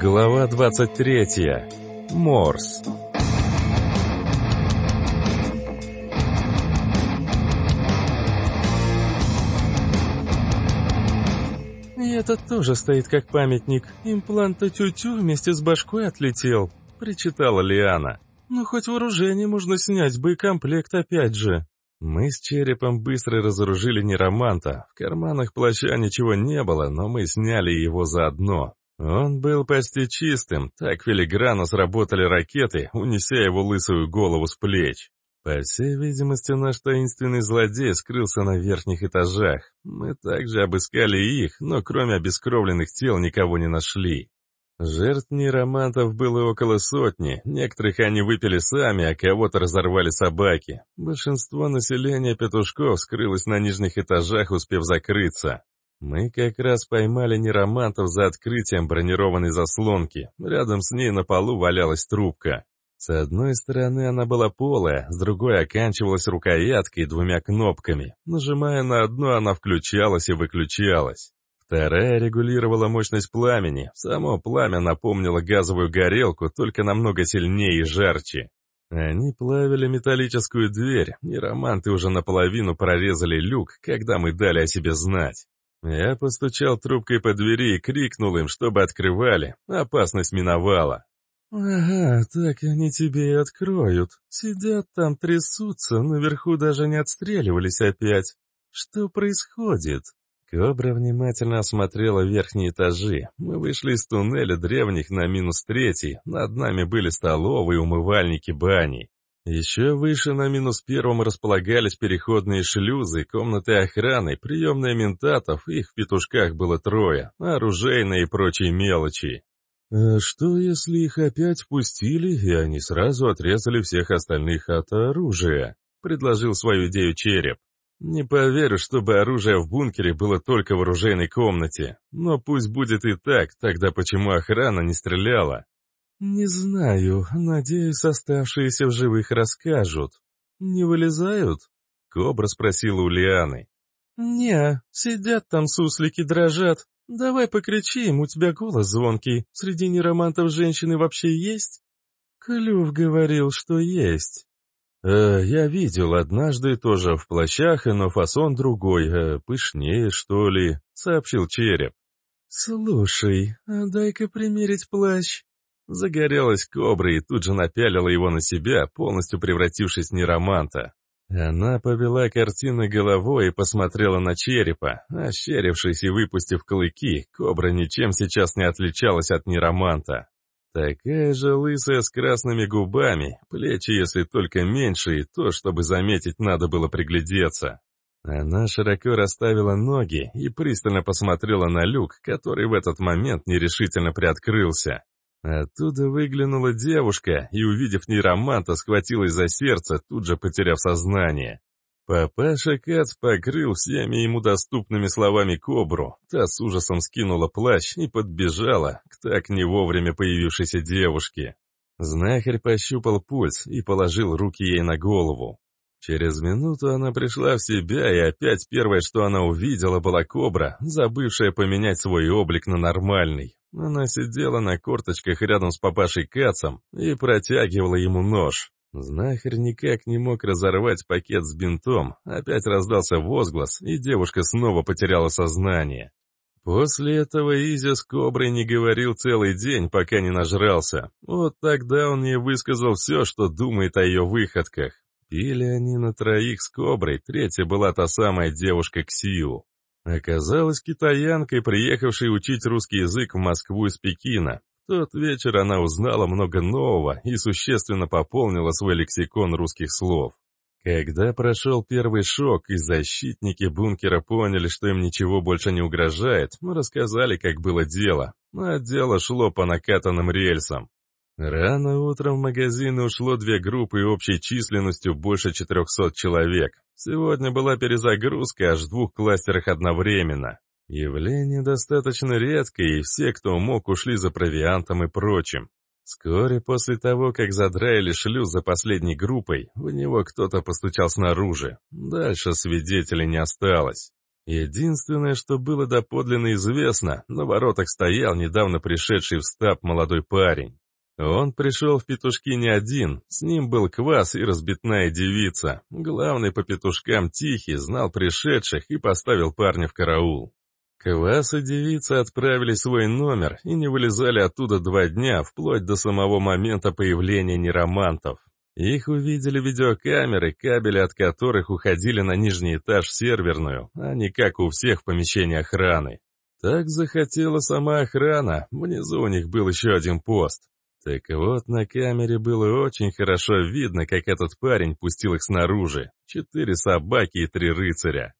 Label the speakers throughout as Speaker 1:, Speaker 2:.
Speaker 1: Глава 23. Морс.
Speaker 2: И этот тоже стоит как памятник. Имплант-то тю-тю вместе с башкой отлетел, причитала Лиана. Ну хоть вооружение можно снять, боекомплект опять же. Мы с черепом быстро разоружили нероманта. В карманах плаща ничего не было, но мы сняли его заодно. Он был почти чистым, так филигранно сработали ракеты, унеся его лысую голову с плеч. По всей видимости, наш таинственный злодей скрылся на верхних этажах. Мы также обыскали их, но кроме обескровленных тел никого не нашли. Жертв нейромантов было около сотни, некоторых они выпили сами, а кого-то разорвали собаки. Большинство населения петушков скрылось на нижних этажах, успев закрыться. Мы как раз поймали нейромантов за открытием бронированной заслонки. Рядом с ней на полу валялась трубка. С одной стороны она была полая, с другой оканчивалась рукояткой и двумя кнопками. Нажимая на одну, она включалась и выключалась. Вторая регулировала мощность пламени. Само пламя напомнило газовую горелку, только намного сильнее и жарче. Они плавили металлическую дверь, и романты уже наполовину прорезали люк, когда мы дали о себе знать. Я постучал трубкой по двери и крикнул им, чтобы открывали. Опасность миновала. «Ага, так они тебе и откроют. Сидят там, трясутся, наверху даже не отстреливались опять. Что происходит?» Кобра внимательно осмотрела верхние этажи. Мы вышли из туннеля древних на минус третий. Над нами были столовые, умывальники, бани. Еще выше на минус первом располагались переходные шлюзы, комнаты охраны, приемные ментатов, их в петушках было трое, оружейные и прочие мелочи. «А что, если их опять пустили, и они сразу отрезали всех остальных от оружия?» — предложил свою идею Череп. Не поверю, чтобы оружие в бункере было только в оружейной комнате. Но пусть будет и так, тогда почему охрана не стреляла? Не знаю, надеюсь, оставшиеся в живых расскажут. Не вылезают? Кобра спросила у Лианы. «Не, сидят там суслики, дрожат. Давай покричим, у тебя голос звонкий. Среди неромантов женщины вообще есть?» Клюв говорил, что есть. Э, я видел однажды тоже в плащах, но фасон другой, э, пышнее, что ли, сообщил череп. Слушай, а дай-ка примерить плащ. Загорелась кобра и тут же напялила его на себя, полностью превратившись в нероманта. Она повела картины головой и посмотрела на черепа. Ощерившись и выпустив клыки, кобра ничем сейчас не отличалась от нероманта. Такая же лысая с красными губами, плечи, если только меньше, и то, чтобы заметить, надо было приглядеться. Она широко расставила ноги и пристально посмотрела на люк, который в этот момент нерешительно приоткрылся. Оттуда выглянула девушка и, увидев нейроманта, схватилась за сердце, тут же потеряв сознание. Папаша Кац покрыл всеми ему доступными словами кобру. Та с ужасом скинула плащ и подбежала к так не вовремя появившейся девушке. Знахарь пощупал пульс и положил руки ей на голову. Через минуту она пришла в себя, и опять первое, что она увидела, была кобра, забывшая поменять свой облик на нормальный. Она сидела на корточках рядом с папашей Кацом и протягивала ему нож. Знахарь никак не мог разорвать пакет с бинтом, опять раздался возглас, и девушка снова потеряла сознание. После этого Изя с Коброй не говорил целый день, пока не нажрался. Вот тогда он ей высказал все, что думает о ее выходках. Пили они на троих с Коброй, третья была та самая девушка Ксию. Оказалась китаянкой, приехавшей учить русский язык в Москву из Пекина тот вечер она узнала много нового и существенно пополнила свой лексикон русских слов. Когда прошел первый шок и защитники бункера поняли, что им ничего больше не угрожает, мы рассказали, как было дело. А дело шло по накатанным рельсам. Рано утром в магазины ушло две группы общей численностью больше 400 человек. Сегодня была перезагрузка аж в двух кластерах одновременно. Явление достаточно редкое, и все, кто мог, ушли за провиантом и прочим. Вскоре после того, как задраили шлюз за последней группой, в него кто-то постучал снаружи. Дальше свидетелей не осталось. Единственное, что было доподлинно известно, на воротах стоял недавно пришедший в стаб молодой парень. Он пришел в петушки не один, с ним был квас и разбитная девица. Главный по петушкам Тихий знал пришедших и поставил парня в караул. Квас и девица отправили свой номер и не вылезали оттуда два дня, вплоть до самого момента появления неромантов. Их увидели видеокамеры, кабели от которых уходили на нижний этаж в серверную, а не как у всех в помещении охраны. Так захотела сама охрана, внизу у них был еще один пост. Так вот, на камере было очень хорошо видно, как этот парень пустил их снаружи. Четыре собаки и три рыцаря.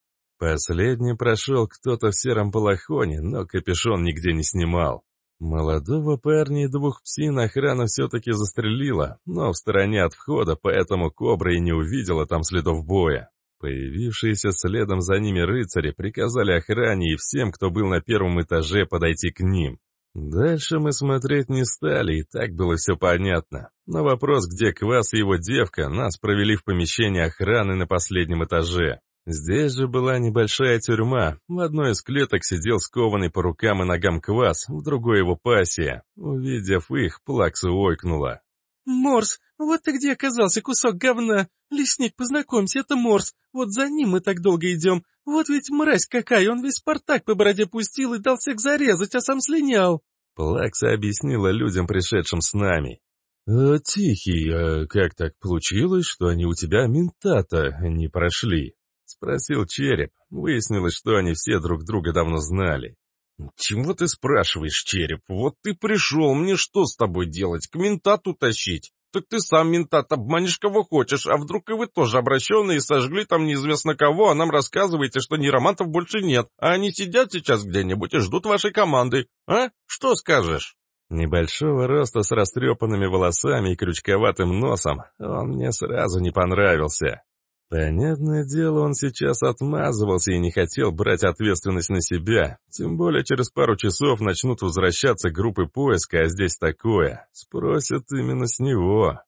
Speaker 2: Последний прошел кто-то в сером балахоне, но капюшон нигде не снимал. Молодого парня и двух псин охрана все-таки застрелила, но в стороне от входа, поэтому Кобра и не увидела там следов боя. Появившиеся следом за ними рыцари приказали охране и всем, кто был на первом этаже, подойти к ним. Дальше мы смотреть не стали, и так было все понятно. На вопрос, где Квас и его девка, нас провели в помещение охраны на последнем этаже. Здесь же была небольшая тюрьма. В одной из клеток сидел скованный по рукам и ногам Квас, в другой его пассия. Увидев их, Плакса ойкнула.
Speaker 3: «Морс, вот ты где оказался, кусок говна! Лесник, познакомься, это Морс. Вот за ним мы так долго идем. Вот ведь мразь какая, он весь Спартак по бороде пустил и дал всех зарезать, а сам слинял!»
Speaker 2: Плакса объяснила людям, пришедшим с нами. «А, «Тихий, а как так получилось, что они у тебя ментата не прошли?» — спросил Череп. Выяснилось, что они все друг друга давно знали.
Speaker 4: «Чего ты спрашиваешь, Череп? Вот ты пришел, мне что с тобой делать? К ментату тащить? Так ты сам ментат обманешь кого хочешь, а вдруг и вы тоже обращенные сожгли там неизвестно кого, а нам рассказываете, что нейромантов больше нет, а они сидят сейчас где-нибудь и ждут вашей команды. А? Что скажешь?»
Speaker 2: Небольшого роста с растрепанными волосами и крючковатым носом, он мне сразу не понравился. Понятное дело, он сейчас отмазывался и не хотел брать ответственность на себя. Тем более через пару часов начнут возвращаться группы поиска, а здесь такое. Спросят именно с него.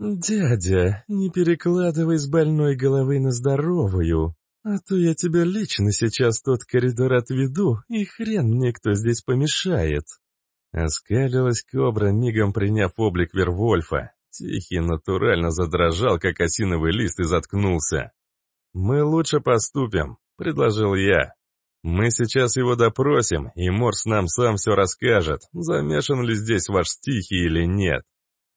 Speaker 2: «Дядя, не перекладывай с больной головы на здоровую, а то я тебя лично сейчас тот коридор отведу, и хрен мне кто здесь помешает». Оскалилась кобра, мигом приняв облик Вервольфа. Тихий натурально задрожал, как осиновый лист, и заткнулся. «Мы лучше поступим», — предложил я. «Мы сейчас его допросим, и Морс нам сам все расскажет, замешан ли здесь ваш Тихий или нет».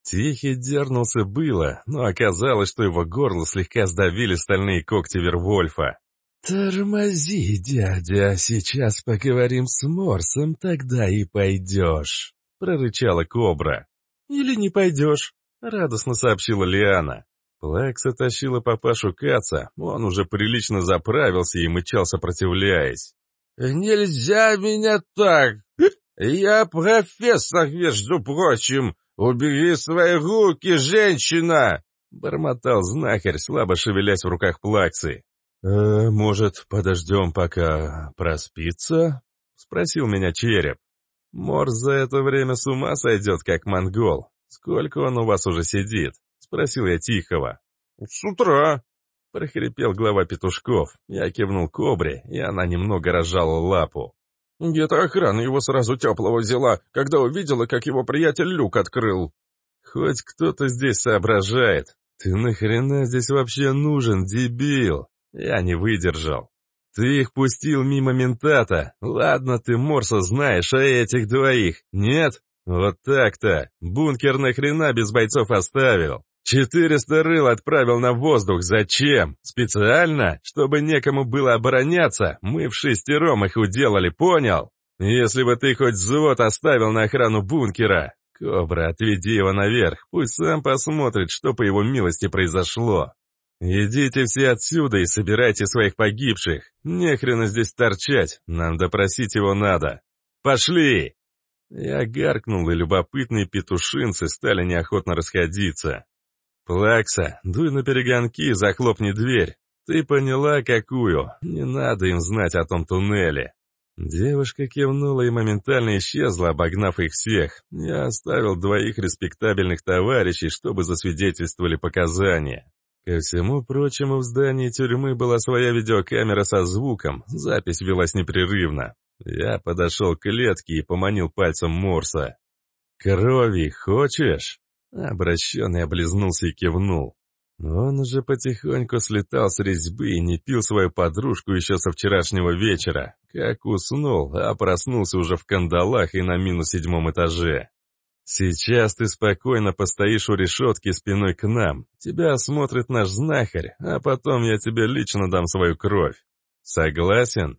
Speaker 2: Тихий дернулся было, но оказалось, что его горло слегка сдавили стальные когти Вервольфа. «Тормози, дядя, сейчас поговорим с Морсом, тогда и пойдешь», — прорычала кобра. «Или не пойдешь», — радостно сообщила Лиана. Плакса тащила папашу Каца, он уже прилично заправился и мычал, сопротивляясь.
Speaker 4: «Нельзя меня так! Я профессор, между прочим! Убери свои руки, женщина!»
Speaker 2: Бормотал знахарь, слабо шевелясь в руках Плаксы. «Э, «Может, подождем, пока проспится?» — спросил меня череп. Морс за это время с ума сойдет, как монгол. «Сколько он у вас уже сидит?» — спросил я Тихого.
Speaker 4: «С утра», —
Speaker 2: прохрипел глава петушков. Я кивнул кобре, и она немного разжала лапу.
Speaker 4: «Где-то охрана его сразу теплого взяла, когда увидела, как его приятель люк открыл».
Speaker 2: «Хоть кто-то здесь соображает. Ты нахрена здесь вообще нужен, дебил?» Я не выдержал. «Ты их пустил мимо ментата. Ладно, ты Морса знаешь, а этих двоих? Нет? Вот так-то. Бункер нахрена без бойцов оставил? Четыреста рыл отправил на воздух. Зачем? Специально? Чтобы некому было обороняться? Мы в шестером их уделали, понял? Если бы ты хоть взвод оставил на охрану бункера. Кобра, отведи его наверх. Пусть сам посмотрит, что по его милости произошло. Идите все отсюда и собирайте своих погибших. Нехрена здесь торчать. Нам допросить его надо. Пошли! Я гаркнул, и любопытные петушинцы стали неохотно расходиться. «Плакса, дуй на перегонки и захлопни дверь. Ты поняла, какую? Не надо им знать о том туннеле». Девушка кивнула и моментально исчезла, обогнав их всех. Я оставил двоих респектабельных товарищей, чтобы засвидетельствовали показания. Ко всему прочему, в здании тюрьмы была своя видеокамера со звуком, запись велась непрерывно. Я подошел к клетке и поманил пальцем Морса. «Крови хочешь?» Обращенный облизнулся и кивнул. Он уже потихоньку слетал с резьбы и не пил свою подружку еще со вчерашнего вечера. Как уснул, а проснулся уже в кандалах и на минус седьмом этаже. Сейчас ты спокойно постоишь у решетки спиной к нам. Тебя осмотрит наш знахарь, а потом я тебе лично дам свою кровь. Согласен?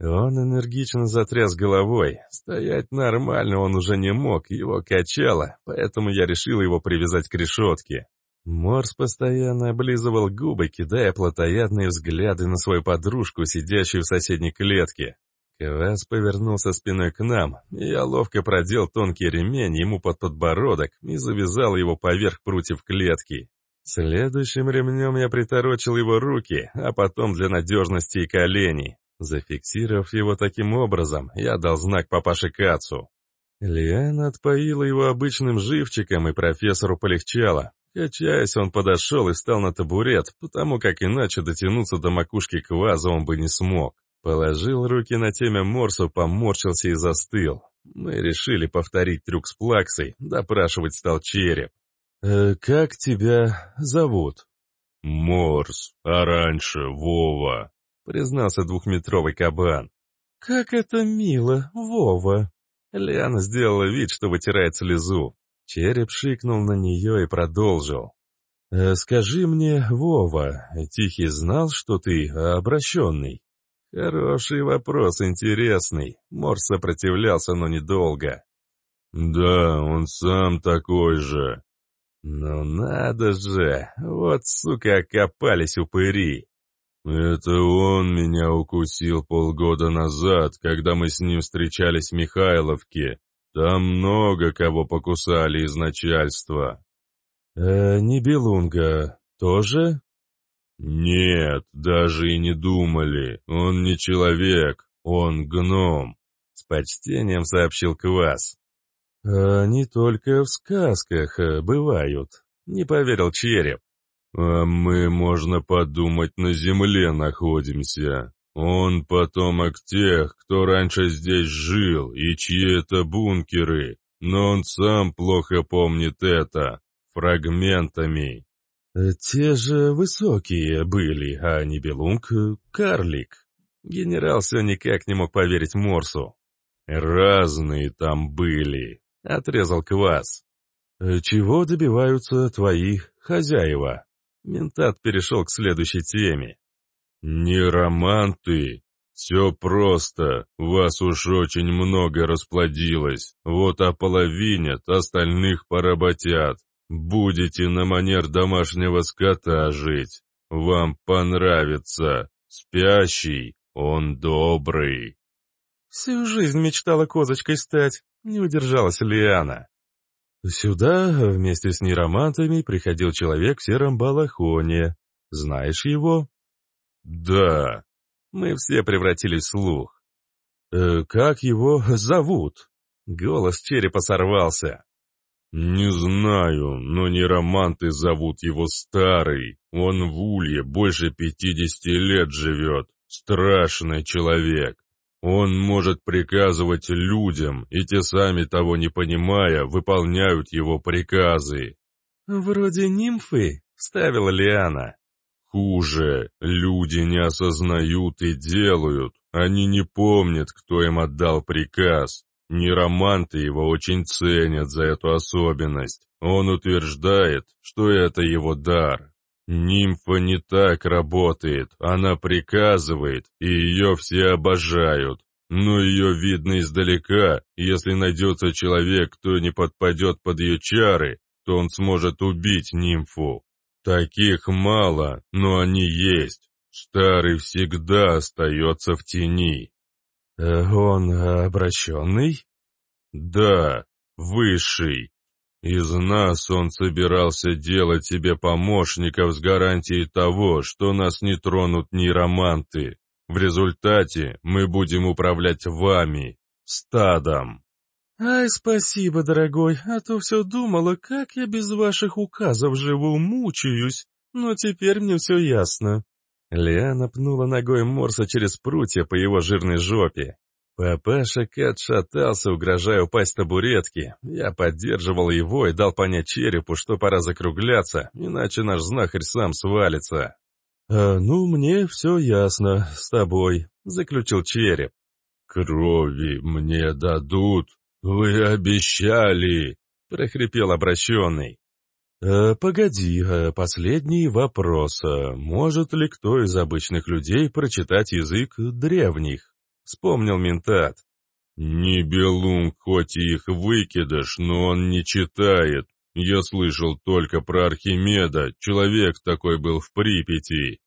Speaker 2: Он энергично затряс головой. Стоять нормально он уже не мог, его качало, поэтому я решил его привязать к решетке. Морс постоянно облизывал губы, кидая плотоядные взгляды на свою подружку, сидящую в соседней клетке. Квас повернулся спиной к нам, и я ловко продел тонкий ремень ему под подбородок и завязал его поверх прутьев клетки. Следующим ремнем я приторочил его руки, а потом для надежности и колени. Зафиксировав его таким образом, я дал знак папаше Кацу. Лиана отпоила его обычным живчиком, и профессору полегчало. Качаясь, он подошел и встал на табурет, потому как иначе дотянуться до макушки кваза он бы не смог. Положил руки на теме Морсу, поморщился и застыл. Мы решили повторить трюк с плаксой, допрашивать стал череп. «Э, «Как тебя зовут?»
Speaker 4: «Морс, а раньше Вова», —
Speaker 2: признался двухметровый кабан.
Speaker 3: «Как это мило, Вова!»
Speaker 2: Лиана сделала вид, что вытирает слезу. Череп шикнул на нее и продолжил. «Э, «Скажи мне, Вова, Тихий знал, что ты обращенный?» «Хороший вопрос, интересный». Морс сопротивлялся, но недолго.
Speaker 4: «Да, он сам такой же».
Speaker 2: «Ну надо же! Вот, сука, окопались упыри!»
Speaker 4: «Это он меня укусил полгода назад, когда мы с ним встречались в Михайловке. Там много кого покусали из начальства.
Speaker 2: Э, не Белунга тоже?
Speaker 4: Нет, даже и не думали. Он не человек, он гном.
Speaker 2: С почтением сообщил Квас. «А не только в сказках э, бывают», — не поверил Череп.
Speaker 4: «А мы, можно подумать, на земле находимся. Он потомок тех, кто раньше здесь жил, и чьи это бункеры, но он сам плохо помнит это, фрагментами.
Speaker 2: Э, те же высокие были, а не Белунг, э, карлик. Генерал все никак не мог поверить Морсу.
Speaker 4: «Разные там были», — отрезал Квас.
Speaker 2: «Э, «Чего добиваются твои хозяева?» Ментат перешел к следующей теме.
Speaker 4: «Не романты. Все просто. Вас уж очень много расплодилось. Вот ополовинят, остальных поработят. Будете на манер домашнего скота жить. Вам понравится. Спящий, он добрый».
Speaker 3: «Всю жизнь мечтала козочкой стать», — не удержалась Лиана.
Speaker 2: «Сюда вместе с неромантами приходил человек в сером балахоне. Знаешь его?»
Speaker 4: «Да».
Speaker 2: Мы все превратились в слух.
Speaker 3: «Э, «Как его зовут?»
Speaker 2: Голос черепа сорвался.
Speaker 4: «Не знаю, но не романты зовут его Старый. Он в Улье больше пятидесяти лет живет. Страшный человек. Он может приказывать людям, и те сами того не понимая, выполняют его приказы».
Speaker 3: «Вроде нимфы», — вставила Лиана.
Speaker 4: Хуже, люди не осознают и делают. Они не помнят, кто им отдал приказ. Нероманты его очень ценят за эту особенность. Он утверждает, что это его дар. Нимфа не так работает, она приказывает, и ее все обожают. Но ее видно издалека, если найдется человек, кто не подпадет под ее чары, то он сможет убить нимфу. Таких мало, но они есть. Старый всегда остается в тени.
Speaker 2: Э, он обращенный?
Speaker 4: Да, высший. Из нас он собирался делать себе помощников с гарантией того, что нас не тронут нейроманты. В результате мы будем управлять вами, стадом.
Speaker 3: «Ай, спасибо, дорогой, а то все думала, как я без ваших указов живу, мучаюсь.
Speaker 2: но теперь мне все ясно». Лиана пнула ногой Морса через прутья по его жирной жопе. Папаша Кэт шатался, угрожая упасть табуретки. Я поддерживал его и дал понять черепу, что пора закругляться, иначе наш знахарь сам свалится. «А, «Ну, мне все ясно с тобой», — заключил череп.
Speaker 4: «Крови мне дадут, вы обещали», — прохрипел обращенный.
Speaker 2: «Э, «Погоди, э, последний вопрос. Э, может ли кто из обычных людей прочитать язык древних?» — вспомнил ментат.
Speaker 4: «Не Белунг, хоть и их выкидыш, но он не читает. Я слышал только про Архимеда, человек такой был в Припяти».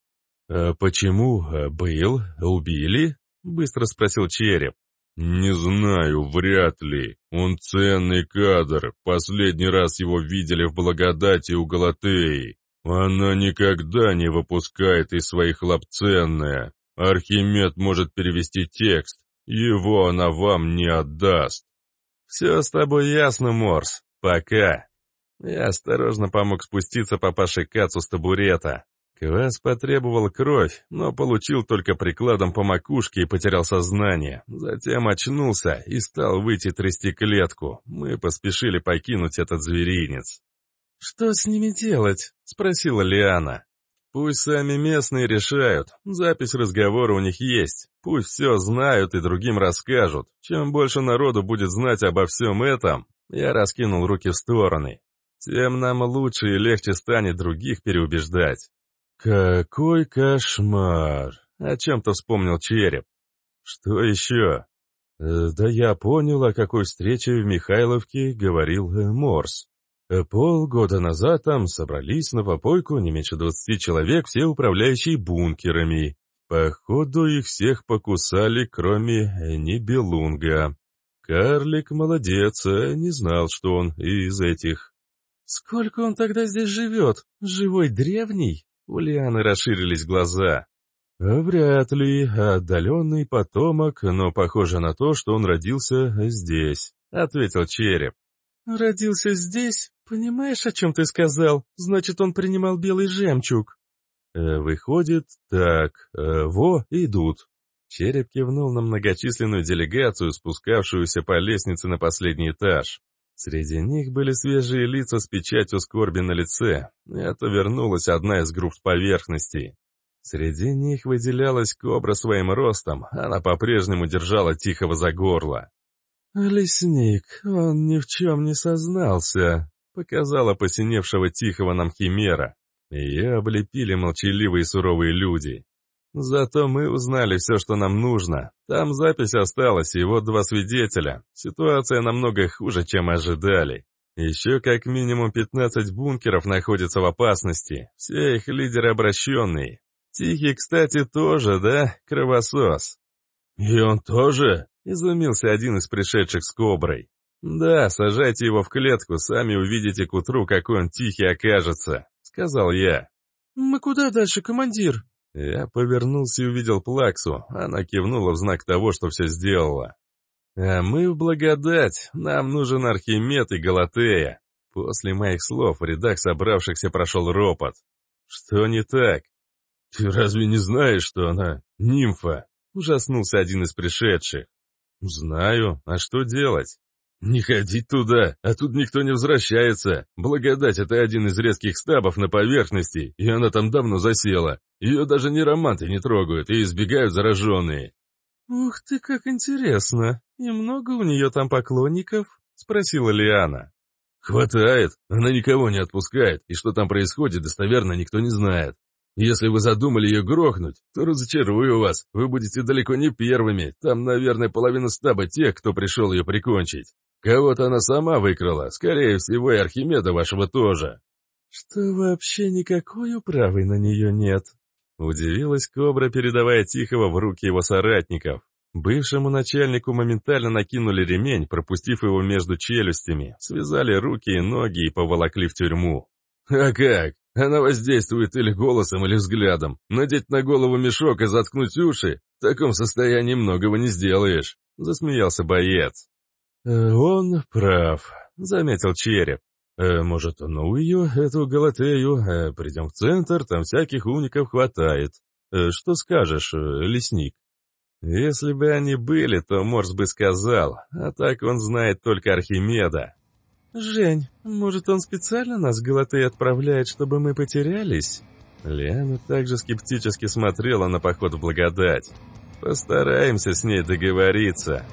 Speaker 2: «А почему был? Убили?» — быстро спросил Череп.
Speaker 4: «Не знаю, вряд ли. Он ценный кадр. Последний раз его видели в благодати у Галатеи. Она никогда не выпускает из своих лап ценное. Архимед может перевести текст. Его она вам не отдаст».
Speaker 2: «Все с тобой ясно, Морс. Пока». Я осторожно помог спуститься папаше Кацу с табурета. Квас потребовал кровь, но получил только прикладом по макушке и потерял сознание. Затем очнулся и стал выйти трясти клетку. Мы поспешили покинуть этот зверинец. «Что с ними делать?» — спросила Лиана. «Пусть сами местные решают. Запись разговора у них есть. Пусть все знают и другим расскажут. Чем больше народу будет знать обо всем этом...» Я раскинул руки в стороны. «Тем нам лучше и легче станет других переубеждать. «Какой кошмар!» — о чем-то вспомнил череп. «Что еще?» «Э, «Да я понял, о какой встрече в Михайловке говорил э, Морс. Э, Полгода назад там собрались на попойку не меньше двадцати человек, все управляющие бункерами. Походу, их всех покусали, кроме Нибелунга. Карлик молодец, не знал, что он из этих. «Сколько он тогда здесь живет? Живой древний?» У Лианы расширились глаза. «Вряд ли. Отдаленный потомок, но похоже на то, что он родился здесь», — ответил Череп. «Родился здесь? Понимаешь, о чем ты сказал? Значит, он принимал белый жемчуг». «Э, «Выходит, так, э, во, идут». Череп кивнул на многочисленную делегацию, спускавшуюся по лестнице на последний этаж. Среди них были свежие лица с печатью скорби на лице. Это вернулась одна из групп поверхности. Среди них выделялась кобра своим ростом, она по-прежнему держала Тихого за горло. «Лесник, он ни в чем не сознался», — показала посиневшего Тихого нам Химера. Ее облепили молчаливые суровые люди. Зато мы узнали все, что нам нужно. Там запись осталась, и вот два свидетеля. Ситуация намного хуже, чем ожидали. Еще как минимум 15 бункеров находятся в опасности. Все их лидеры обращенные. Тихий, кстати, тоже, да, кровосос? «И он тоже?» — изумился один из пришедших с коброй. «Да, сажайте его в клетку, сами увидите к утру, какой он тихий окажется», — сказал я. «Мы куда дальше, командир?» Я повернулся и увидел Плаксу. Она кивнула в знак того, что все сделала. «А мы в благодать. Нам нужен Архимед и Галатея». После моих слов в рядах собравшихся прошел ропот. «Что не так?» «Ты разве не знаешь, что она нимфа?» Ужаснулся один из пришедших. «Знаю. А что делать?» «Не ходить туда, а тут никто не возвращается. Благодать — это один из резких стабов на поверхности, и она там давно засела. Ее даже не романты не трогают и избегают зараженные». «Ух ты, как интересно. И много у нее там поклонников?» — спросила Лиана. «Хватает. Она никого не отпускает, и что там происходит, достоверно никто не знает. Если вы задумали ее грохнуть, то разочарую вас. Вы будете далеко не первыми. Там, наверное, половина стаба тех, кто пришел ее прикончить. Кого-то она сама выкрала, скорее всего, и Архимеда вашего тоже. Что вообще никакой управы на нее нет. Удивилась Кобра, передавая Тихого в руки его соратников. Бывшему начальнику моментально накинули ремень, пропустив его между челюстями, связали руки и ноги и поволокли в тюрьму. «А как? Она воздействует или голосом, или взглядом. Надеть на голову мешок и заткнуть уши? В таком состоянии многого не сделаешь», — засмеялся боец. «Он прав», — заметил череп. Э, может, ну ее, эту Галатею, э, придем в центр, там всяких умников хватает. Э, что скажешь, э, лесник? Если бы они были, то Морс бы сказал, а так он знает только Архимеда.
Speaker 3: «Жень, может, он специально нас в Галатей отправляет, чтобы мы потерялись?»
Speaker 2: Лиана также скептически смотрела на поход в благодать. «Постараемся с ней договориться»,